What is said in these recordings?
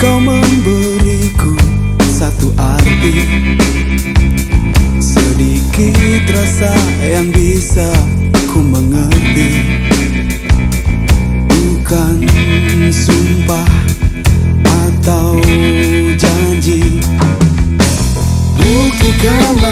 Kau memberiku satu arti. Sedikit rasa yang bisa ku mengerti. Bukan sumpah atau janji. Buktikanlah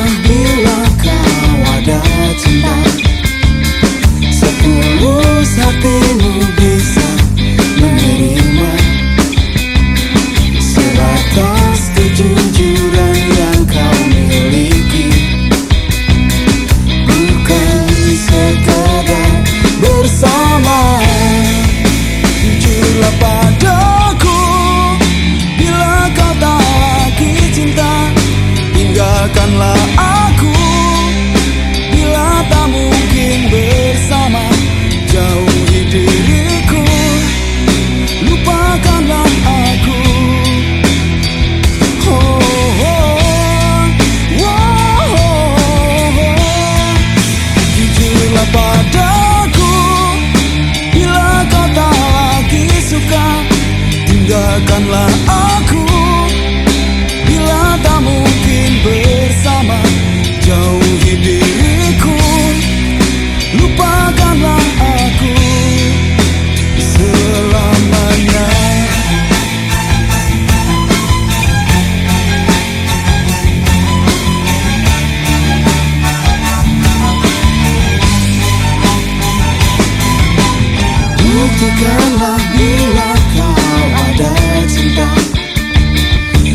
Buktikanlah bila kau ada cinta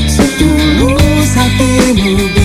Setulus hatimu